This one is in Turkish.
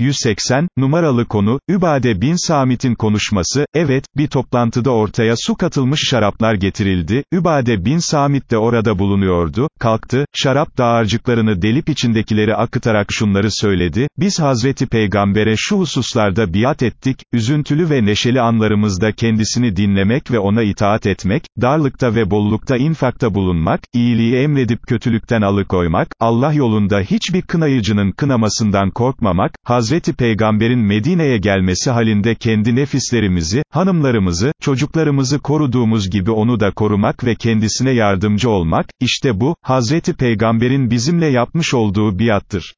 180, numaralı konu, Übade bin Samit'in konuşması, evet, bir toplantıda ortaya su katılmış şaraplar getirildi, Übade bin Samit de orada bulunuyordu, kalktı, şarap dağarcıklarını delip içindekileri akıtarak şunları söyledi, biz Hazreti Peygamber'e şu hususlarda biat ettik, üzüntülü ve neşeli anlarımızda kendisini dinlemek ve ona itaat etmek, darlıkta ve bollukta infakta bulunmak, iyiliği emredip kötülükten alıkoymak, Allah yolunda hiçbir kınayıcının kınamasından korkmamak, Hazreti Peygamber'in Medine'ye gelmesi halinde kendi nefislerimizi, hanımlarımızı, çocuklarımızı koruduğumuz gibi onu da korumak ve kendisine yardımcı olmak, işte bu, Hazreti Peygamber'in bizimle yapmış olduğu biattır.